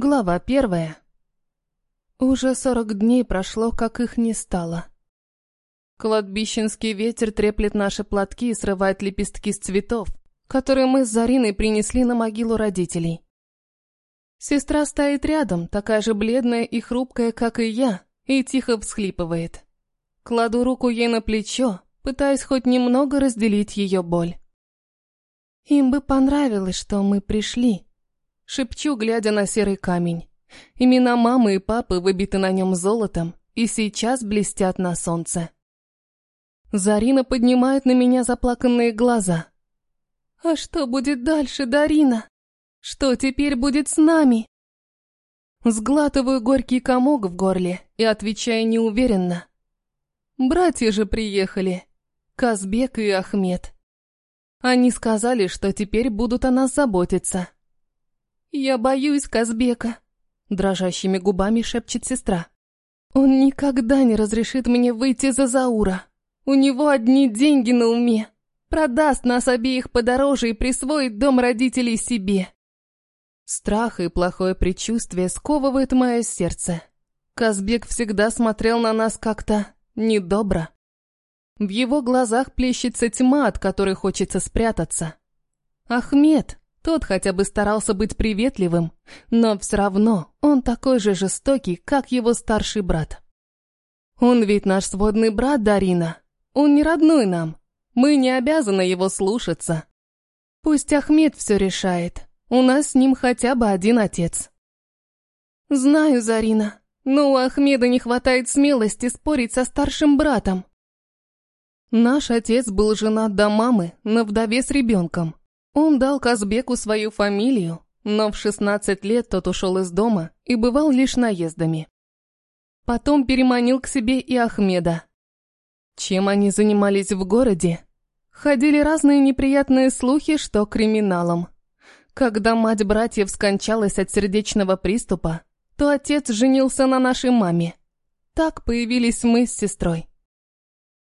Глава первая. Уже сорок дней прошло, как их не стало. Кладбищенский ветер треплет наши платки и срывает лепестки с цветов, которые мы с Зариной принесли на могилу родителей. Сестра стоит рядом, такая же бледная и хрупкая, как и я, и тихо всхлипывает. Кладу руку ей на плечо, пытаясь хоть немного разделить ее боль. Им бы понравилось, что мы пришли, Шепчу, глядя на серый камень. Имена мамы и папы выбиты на нем золотом и сейчас блестят на солнце. Зарина поднимает на меня заплаканные глаза. «А что будет дальше, Дарина? Что теперь будет с нами?» Сглатываю горький комок в горле и отвечаю неуверенно. «Братья же приехали. Казбек и Ахмед. Они сказали, что теперь будут о нас заботиться». «Я боюсь Казбека», — дрожащими губами шепчет сестра. «Он никогда не разрешит мне выйти за Заура. У него одни деньги на уме. Продаст нас обеих подороже и присвоит дом родителей себе». Страх и плохое предчувствие сковывает мое сердце. Казбек всегда смотрел на нас как-то недобро. В его глазах плещется тьма, от которой хочется спрятаться. Ахмед, тот хотя бы старался быть приветливым, но все равно он такой же жестокий, как его старший брат. Он ведь наш сводный брат, Дарина. Он не родной нам. Мы не обязаны его слушаться. Пусть Ахмед все решает. У нас с ним хотя бы один отец. Знаю, Зарина, но у Ахмеда не хватает смелости спорить со старшим братом. Наш отец был женат до мамы, на вдове с ребенком. Он дал Казбеку свою фамилию, но в 16 лет тот ушел из дома и бывал лишь наездами. Потом переманил к себе и Ахмеда. Чем они занимались в городе? Ходили разные неприятные слухи, что криминалом. Когда мать братьев скончалась от сердечного приступа, то отец женился на нашей маме. Так появились мы с сестрой.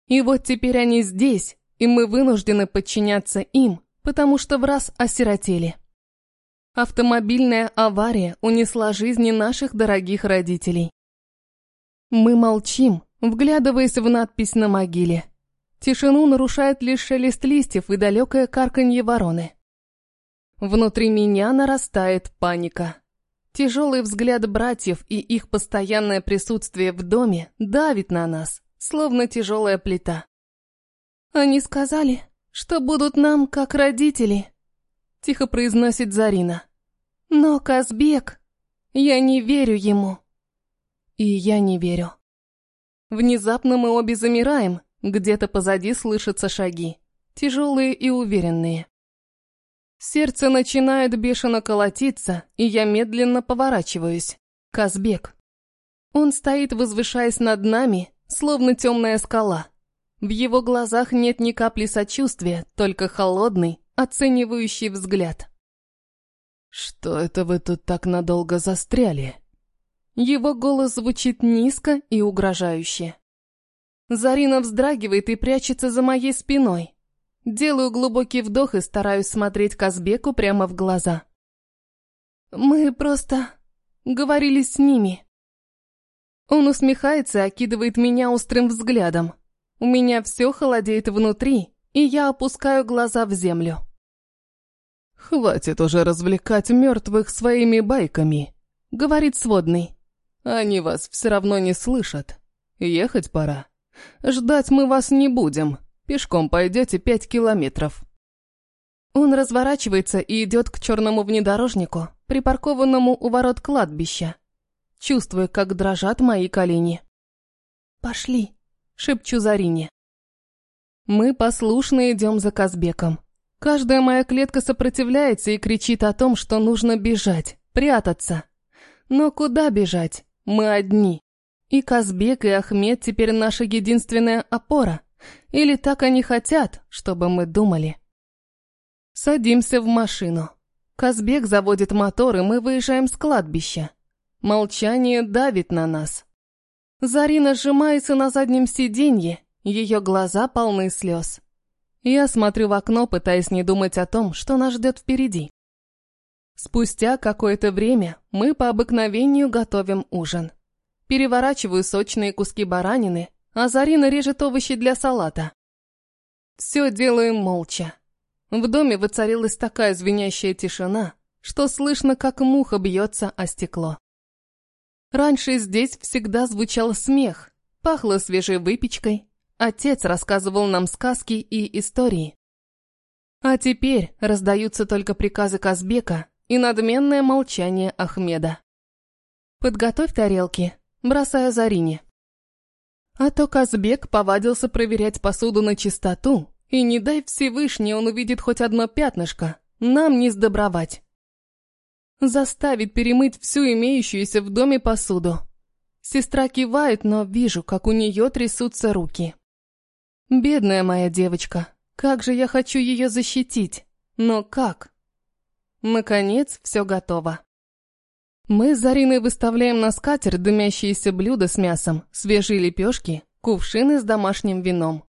И вот теперь они здесь, и мы вынуждены подчиняться им, потому что в раз осиротели. Автомобильная авария унесла жизни наших дорогих родителей. Мы молчим, вглядываясь в надпись на могиле. Тишину нарушает лишь шелест листьев и далекое карканье вороны. Внутри меня нарастает паника. Тяжелый взгляд братьев и их постоянное присутствие в доме давит на нас, словно тяжелая плита. Они сказали, что будут нам как родители», — тихо произносит Зарина. «Но Казбек, я не верю ему». И я не верю. Внезапно мы обе замираем, где-то позади слышатся шаги, тяжелые и уверенные. Сердце начинает бешено колотиться, и я медленно поворачиваюсь. Казбек. Он стоит, возвышаясь над нами, словно темная скала. В его глазах нет ни капли сочувствия, только холодный, оценивающий взгляд. «Что это вы тут так надолго застряли?» Его голос звучит низко и угрожающе. Зарина вздрагивает и прячется за моей спиной. Делаю глубокий вдох и стараюсь смотреть Казбеку прямо в глаза. «Мы просто говорили с ними». Он усмехается и окидывает меня острым взглядом. У меня все холодеет внутри, и я опускаю глаза в землю. «Хватит уже развлекать мертвых своими байками», — говорит сводный. «Они вас все равно не слышат. Ехать пора. Ждать мы вас не будем. Пешком пойдете пять километров». Он разворачивается и идет к черному внедорожнику, припаркованному у ворот кладбища. Чувствую, как дрожат мои колени. «Пошли», шепчу Зарине. Мы послушно идем за Казбеком. Каждая моя клетка сопротивляется и кричит о том, что нужно бежать, прятаться. Но куда бежать? Мы одни. И Казбек, и Ахмед теперь наша единственная опора. Или так они хотят, чтобы мы думали. Садимся в машину. Казбек заводит мотор, и мы выезжаем с кладбища. Молчание давит на нас. Зарина сжимается на заднем сиденье, ее глаза полны слез. Я смотрю в окно, пытаясь не думать о том, что нас ждет впереди. Спустя какое-то время мы по обыкновению готовим ужин. Переворачиваю сочные куски баранины, а Зарина режет овощи для салата. Все делаем молча. В доме воцарилась такая звенящая тишина, что слышно, как муха бьется о стекло. Раньше здесь всегда звучал смех, пахло свежей выпечкой, отец рассказывал нам сказки и истории. А теперь раздаются только приказы Казбека и надменное молчание Ахмеда. «Подготовь тарелки», бросая Зарине. А то Казбек повадился проверять посуду на чистоту, и не дай Всевышний он увидит хоть одно пятнышко, нам не сдобровать. Заставит перемыть всю имеющуюся в доме посуду. Сестра кивает, но вижу, как у нее трясутся руки. Бедная моя девочка, как же я хочу ее защитить, но как? Наконец, все готово. Мы с Зариной выставляем на скатерть дымящиеся блюда с мясом, свежие лепешки, кувшины с домашним вином.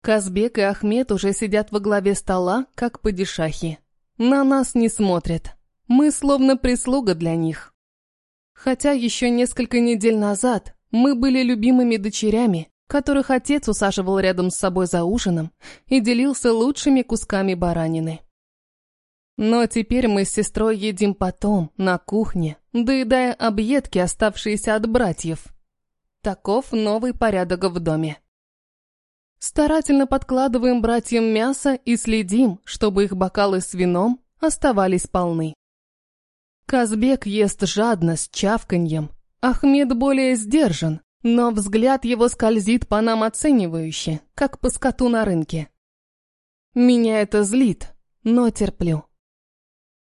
Казбек и Ахмед уже сидят во главе стола, как падишахи. На нас не смотрят. Мы словно прислуга для них. Хотя еще несколько недель назад мы были любимыми дочерями, которых отец усаживал рядом с собой за ужином и делился лучшими кусками баранины. Но теперь мы с сестрой едим потом, на кухне, доедая объедки, оставшиеся от братьев. Таков новый порядок в доме. Старательно подкладываем братьям мясо и следим, чтобы их бокалы с вином оставались полны. Казбек ест жадно, с чавканьем. Ахмед более сдержан, но взгляд его скользит по нам оценивающе, как по скоту на рынке. Меня это злит, но терплю.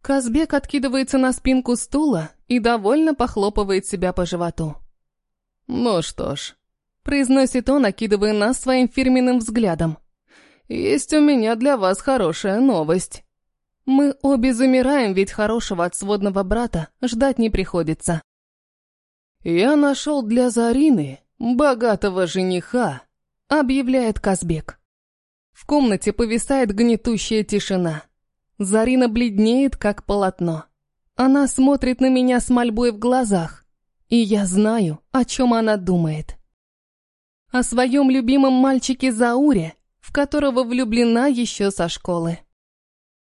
Казбек откидывается на спинку стула и довольно похлопывает себя по животу. «Ну что ж», — произносит он, окидывая нас своим фирменным взглядом. «Есть у меня для вас хорошая новость». Мы обе замираем, ведь хорошего от сводного брата ждать не приходится. «Я нашел для Зарины богатого жениха», — объявляет Казбек. В комнате повисает гнетущая тишина. Зарина бледнеет, как полотно. Она смотрит на меня с мольбой в глазах, и я знаю, о чем она думает. О своем любимом мальчике Зауре, в которого влюблена еще со школы.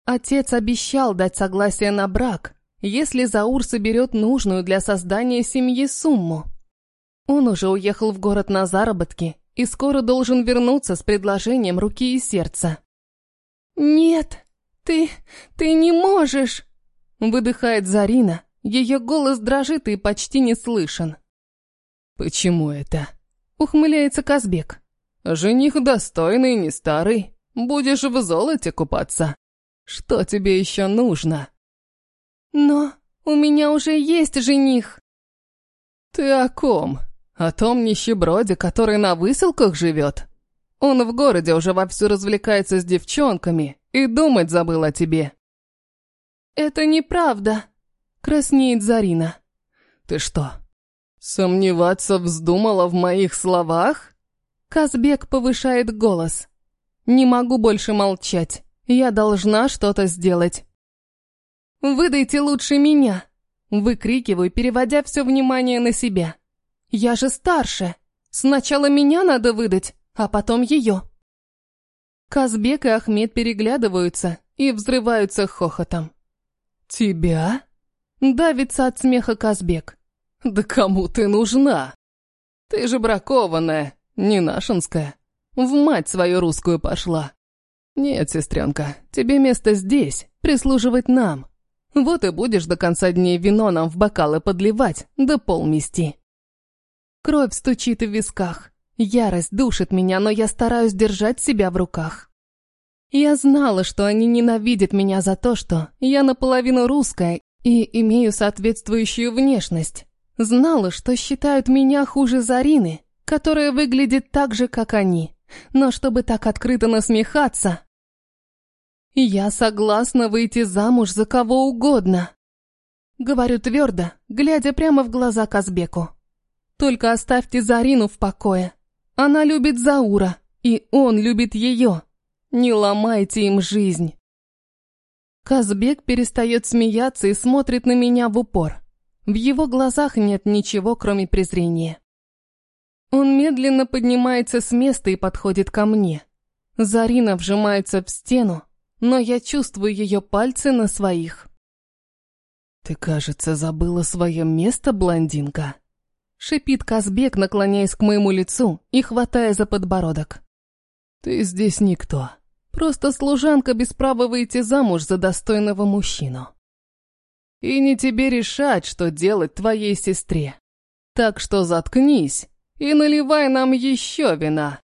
Отец обещал дать согласие на брак, если Заур соберет нужную для создания семьи сумму. Он уже уехал в город на заработки и скоро должен вернуться с предложением руки и сердца. «Нет, ты... ты не можешь!» Выдыхает Зарина, ее голос дрожит и почти не слышен. «Почему это?» Ухмыляется Казбек. «Жених достойный, не старый. Будешь в золоте купаться. Что тебе еще нужно?» «Но у меня уже есть жених!» «Ты о ком? О том нищеброде, который на выселках живет? Он в городе уже вовсю развлекается с девчонками и думать забыл о тебе». «Это неправда», — краснеет Зарина. «Ты что, сомневаться вздумала в моих словах?» Казбек повышает голос. «Не могу больше молчать. Я должна что-то сделать». «Выдайте лучше меня!» Выкрикиваю, переводя все внимание на себя. «Я же старше. Сначала меня надо выдать, а потом ее». Казбек и Ахмед переглядываются и взрываются хохотом. «Тебя?» Давится от смеха Казбек. «Да кому ты нужна? Ты же бракованная, не нашинская. В мать свою русскую пошла. Нет, сестренка, тебе место здесь, прислуживать нам. Вот и будешь до конца дней вино нам в бокалы подливать, да пол мести». Кровь стучит в висках. Ярость душит меня, но я стараюсь держать себя в руках. Я знала, что они ненавидят меня за то, что я наполовину русская и имею соответствующую внешность. Знала, что считают меня хуже Зарины, которая выглядит так же, как они. Но чтобы так открыто насмехаться... Я согласна выйти замуж за кого угодно. Говорю твердо, глядя прямо в глаза Казбеку. Только оставьте Зарину в покое. Она любит Заура, и он любит ее. Не ломайте им жизнь. Казбек перестает смеяться и смотрит на меня в упор. В его глазах нет ничего, кроме презрения. Он медленно поднимается с места и подходит ко мне. Зарина вжимается в стену, но я чувствую ее пальцы на своих. «Ты, кажется, забыла свое место, блондинка?» Шипит Казбек, наклоняясь к моему лицу и хватая за подбородок. «Ты здесь никто. Просто служанка без права выйти замуж за достойного мужчину. И не тебе решать, что делать твоей сестре. Так что заткнись и наливай нам еще вина».